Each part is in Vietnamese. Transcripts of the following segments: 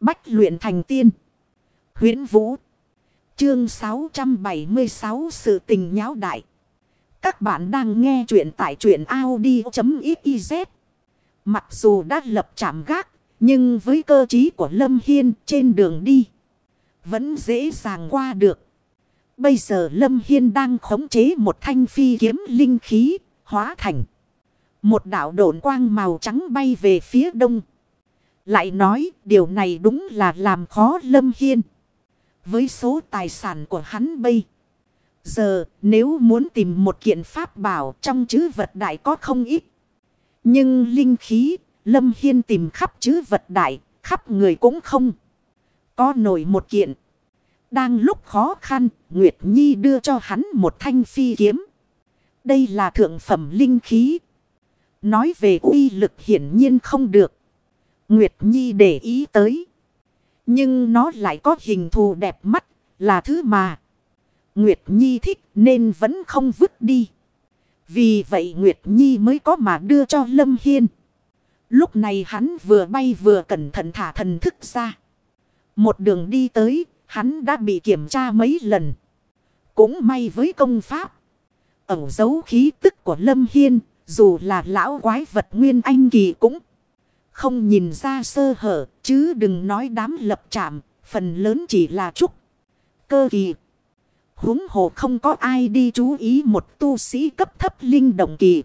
Bách luyện thành tiên. huyễn Vũ. Chương 676 Sự tình nháo đại. Các bạn đang nghe truyện tại truyện Audi.xyz. Mặc dù đã lập chạm gác. Nhưng với cơ trí của Lâm Hiên trên đường đi. Vẫn dễ dàng qua được. Bây giờ Lâm Hiên đang khống chế một thanh phi kiếm linh khí. Hóa thành. Một đạo độn quang màu trắng bay về phía đông. Lại nói, điều này đúng là làm khó Lâm Hiên. Với số tài sản của hắn bây. Giờ, nếu muốn tìm một kiện pháp bảo trong chữ vật đại có không ít. Nhưng linh khí, Lâm Hiên tìm khắp chữ vật đại, khắp người cũng không. Có nổi một kiện. Đang lúc khó khăn, Nguyệt Nhi đưa cho hắn một thanh phi kiếm. Đây là thượng phẩm linh khí. Nói về uy lực hiển nhiên không được. Nguyệt Nhi để ý tới. Nhưng nó lại có hình thù đẹp mắt, là thứ mà. Nguyệt Nhi thích nên vẫn không vứt đi. Vì vậy Nguyệt Nhi mới có mà đưa cho Lâm Hiên. Lúc này hắn vừa bay vừa cẩn thận thả thần thức ra. Một đường đi tới, hắn đã bị kiểm tra mấy lần. Cũng may với công pháp. Ẩn dấu khí tức của Lâm Hiên, dù là lão quái vật nguyên anh kỳ cũng không nhìn ra sơ hở, chứ đừng nói đám lập trạm, phần lớn chỉ là chút Cơ kỳ. huống hồ không có ai đi chú ý một tu sĩ cấp thấp linh động kỳ.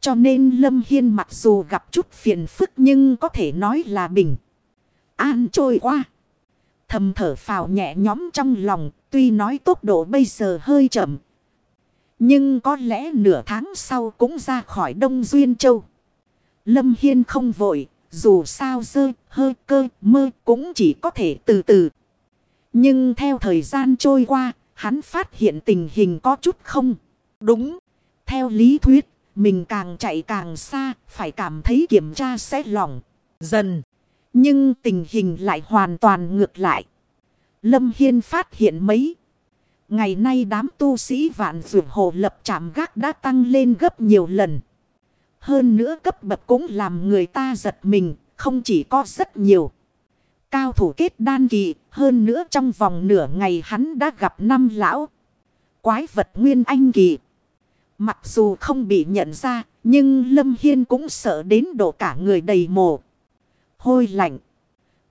Cho nên Lâm Hiên mặc dù gặp chút phiền phức nhưng có thể nói là bình. An trôi qua. Thầm thở phào nhẹ nhõm trong lòng, tuy nói tốc độ bây giờ hơi chậm. Nhưng có lẽ nửa tháng sau cũng ra khỏi Đông Duyên Châu. Lâm Hiên không vội, dù sao dơ, hơi cơ, mơ cũng chỉ có thể từ từ. Nhưng theo thời gian trôi qua, hắn phát hiện tình hình có chút không. Đúng, theo lý thuyết, mình càng chạy càng xa, phải cảm thấy kiểm tra sẽ lỏng, dần. Nhưng tình hình lại hoàn toàn ngược lại. Lâm Hiên phát hiện mấy. Ngày nay đám tu sĩ vạn dược hồ lập trạm gác đã tăng lên gấp nhiều lần. Hơn nữa cấp bậc cũng làm người ta giật mình, không chỉ có rất nhiều. Cao thủ kết đan kỳ, hơn nữa trong vòng nửa ngày hắn đã gặp năm lão. Quái vật nguyên anh kỳ. Mặc dù không bị nhận ra, nhưng Lâm Hiên cũng sợ đến độ cả người đầy mồ. Hôi lạnh.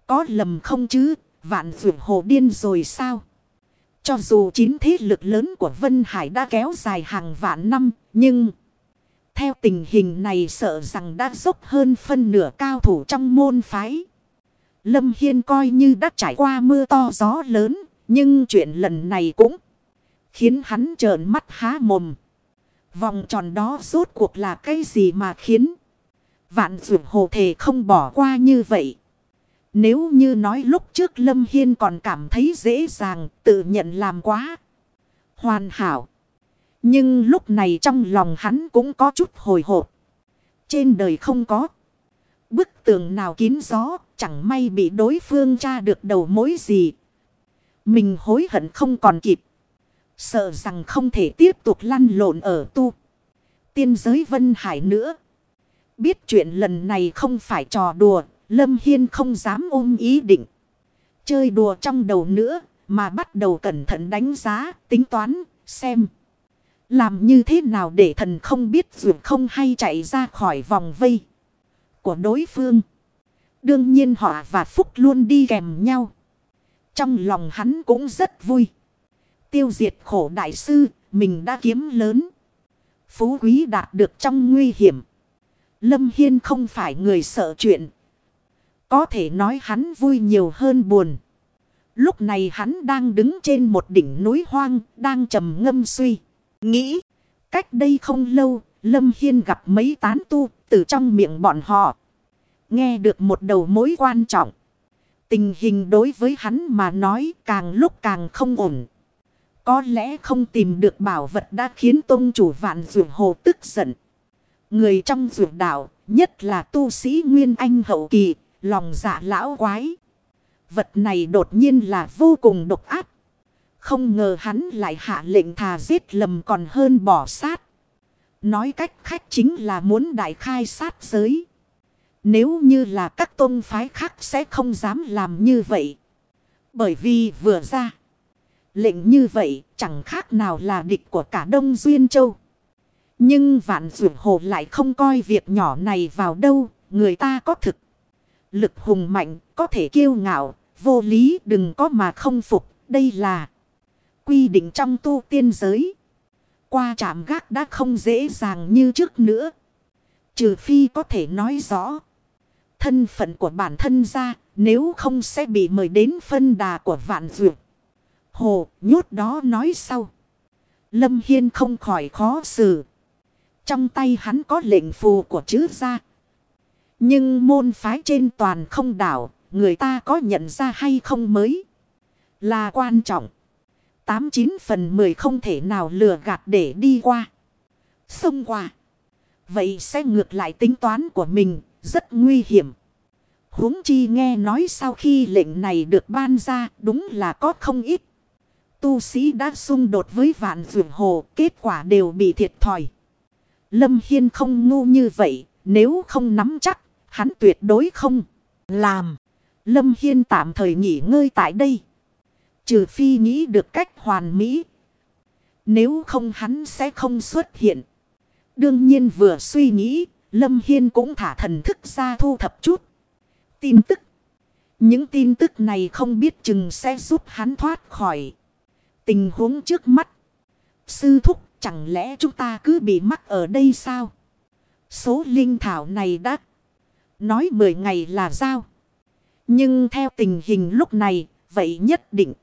Có lầm không chứ, vạn vượt hồ điên rồi sao? Cho dù chín thế lực lớn của Vân Hải đã kéo dài hàng vạn năm, nhưng... Theo tình hình này sợ rằng đã dốc hơn phân nửa cao thủ trong môn phái. Lâm Hiên coi như đã trải qua mưa to gió lớn, nhưng chuyện lần này cũng khiến hắn trợn mắt há mồm. Vòng tròn đó rốt cuộc là cái gì mà khiến vạn dụ hồ thể không bỏ qua như vậy. Nếu như nói lúc trước Lâm Hiên còn cảm thấy dễ dàng tự nhận làm quá. Hoàn hảo. Nhưng lúc này trong lòng hắn cũng có chút hồi hộp. Trên đời không có. Bức tường nào kín gió. Chẳng may bị đối phương tra được đầu mối gì. Mình hối hận không còn kịp. Sợ rằng không thể tiếp tục lăn lộn ở tu. Tiên giới Vân Hải nữa. Biết chuyện lần này không phải trò đùa. Lâm Hiên không dám ôm ý định. Chơi đùa trong đầu nữa. Mà bắt đầu cẩn thận đánh giá, tính toán, xem. Làm như thế nào để thần không biết dù không hay chạy ra khỏi vòng vây của đối phương. Đương nhiên họ và Phúc luôn đi kèm nhau. Trong lòng hắn cũng rất vui. Tiêu diệt khổ đại sư, mình đã kiếm lớn. Phú quý đạt được trong nguy hiểm. Lâm Hiên không phải người sợ chuyện. Có thể nói hắn vui nhiều hơn buồn. Lúc này hắn đang đứng trên một đỉnh núi hoang, đang trầm ngâm suy. Nghĩ, cách đây không lâu, Lâm Hiên gặp mấy tán tu từ trong miệng bọn họ. Nghe được một đầu mối quan trọng. Tình hình đối với hắn mà nói càng lúc càng không ổn. Có lẽ không tìm được bảo vật đã khiến tôn chủ vạn rượu hồ tức giận. Người trong rượu đạo, nhất là tu sĩ Nguyên Anh hậu kỳ, lòng dạ lão quái. Vật này đột nhiên là vô cùng độc ác. Không ngờ hắn lại hạ lệnh thà giết lầm còn hơn bỏ sát. Nói cách khách chính là muốn đại khai sát giới. Nếu như là các tôn phái khác sẽ không dám làm như vậy. Bởi vì vừa ra. Lệnh như vậy chẳng khác nào là địch của cả Đông Duyên Châu. Nhưng vạn dụ hồ lại không coi việc nhỏ này vào đâu. Người ta có thực. Lực hùng mạnh, có thể kiêu ngạo. Vô lý đừng có mà không phục. Đây là quy định trong tu tiên giới. Qua trạm gác đã không dễ dàng như trước nữa. Trừ phi có thể nói rõ. Thân phận của bản thân ra. Nếu không sẽ bị mời đến phân đà của vạn dược. Hồ, nhốt đó nói sau. Lâm Hiên không khỏi khó xử. Trong tay hắn có lệnh phù của chữ gia. Nhưng môn phái trên toàn không đảo. Người ta có nhận ra hay không mới. Là quan trọng. Tám chín phần mười không thể nào lừa gạt để đi qua. Xông qua. Vậy sẽ ngược lại tính toán của mình. Rất nguy hiểm huống chi nghe nói sau khi lệnh này được ban ra đúng là có không ít. Tu sĩ đã xung đột với vạn vườn hồ, kết quả đều bị thiệt thòi. Lâm Hiên không ngu như vậy, nếu không nắm chắc, hắn tuyệt đối không làm. Lâm Hiên tạm thời nghỉ ngơi tại đây. Trừ phi nghĩ được cách hoàn mỹ. Nếu không hắn sẽ không xuất hiện. Đương nhiên vừa suy nghĩ, Lâm Hiên cũng thả thần thức ra thu thập chút tin tức. Những tin tức này không biết chừng sẽ giúp hắn thoát khỏi tình huống trước mắt. Sư thúc chẳng lẽ chúng ta cứ bị mắc ở đây sao? Số linh thảo này đã nói 10 ngày là sao? Nhưng theo tình hình lúc này, vậy nhất định.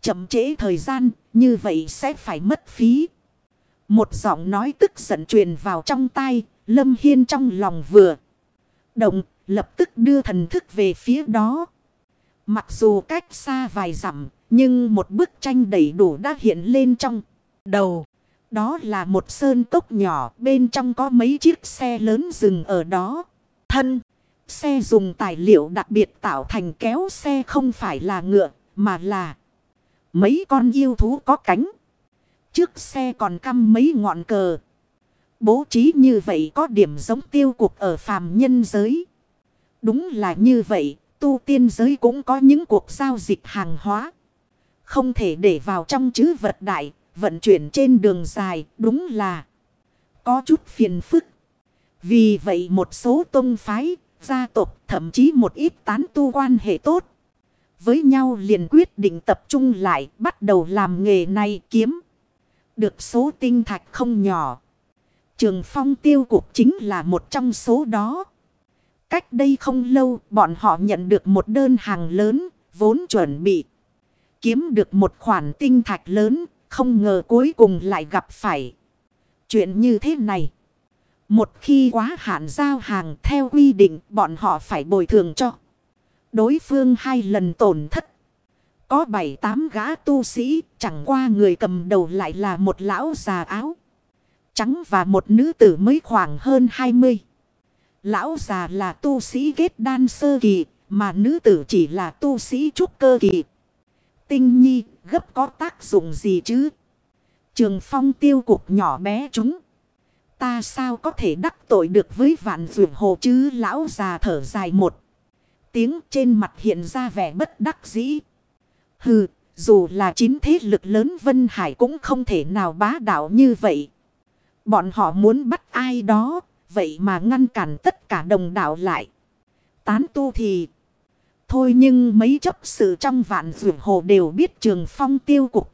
Chậm trễ thời gian, như vậy sẽ phải mất phí. Một giọng nói tức giận truyền vào trong tay, Lâm Hiên trong lòng vừa. Động, lập tức đưa thần thức về phía đó. Mặc dù cách xa vài dặm, nhưng một bức tranh đầy đủ đã hiện lên trong đầu. Đó là một sơn cốc nhỏ, bên trong có mấy chiếc xe lớn dừng ở đó. Thân, xe dùng tài liệu đặc biệt tạo thành kéo xe không phải là ngựa, mà là mấy con yêu thú có cánh. Trước xe còn căm mấy ngọn cờ. Bố trí như vậy có điểm giống tiêu cuộc ở phàm nhân giới. Đúng là như vậy, tu tiên giới cũng có những cuộc giao dịch hàng hóa. Không thể để vào trong chữ vật đại, vận chuyển trên đường dài, đúng là có chút phiền phức. Vì vậy một số tôn phái, gia tộc, thậm chí một ít tán tu quan hệ tốt. Với nhau liền quyết định tập trung lại, bắt đầu làm nghề này kiếm. Được số tinh thạch không nhỏ. Trường phong tiêu cục chính là một trong số đó. Cách đây không lâu, bọn họ nhận được một đơn hàng lớn, vốn chuẩn bị. Kiếm được một khoản tinh thạch lớn, không ngờ cuối cùng lại gặp phải. Chuyện như thế này. Một khi quá hạn giao hàng theo quy định, bọn họ phải bồi thường cho. Đối phương hai lần tổn thất. Có bảy tám gã tu sĩ, chẳng qua người cầm đầu lại là một lão già áo. Trắng và một nữ tử mới khoảng hơn hai mươi. Lão già là tu sĩ kết đan sơ kỳ, mà nữ tử chỉ là tu sĩ trúc cơ kỳ. Tinh nhi, gấp có tác dụng gì chứ? Trường phong tiêu cục nhỏ bé chúng. Ta sao có thể đắc tội được với vạn vượt hồ chứ lão già thở dài một. Tiếng trên mặt hiện ra vẻ bất đắc dĩ. Hừ, dù là chín thế lực lớn Vân Hải cũng không thể nào bá đạo như vậy. Bọn họ muốn bắt ai đó Vậy mà ngăn cản tất cả đồng đạo lại. Tán tu thì. Thôi nhưng mấy chấp sự trong vạn rượu hồ đều biết trường phong tiêu cục.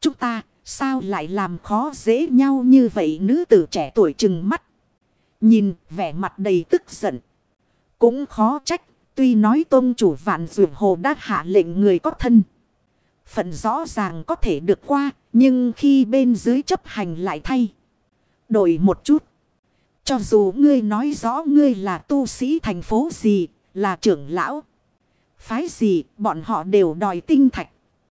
Chúng ta sao lại làm khó dễ nhau như vậy nữ tử trẻ tuổi trừng mắt. Nhìn vẻ mặt đầy tức giận. Cũng khó trách. Tuy nói tôn chủ vạn vượt hồ đã hạ lệnh người có thân. Phận rõ ràng có thể được qua. Nhưng khi bên dưới chấp hành lại thay. Đổi một chút. Cho dù ngươi nói rõ ngươi là tu sĩ thành phố gì, là trưởng lão. Phái gì, bọn họ đều đòi tinh thạch.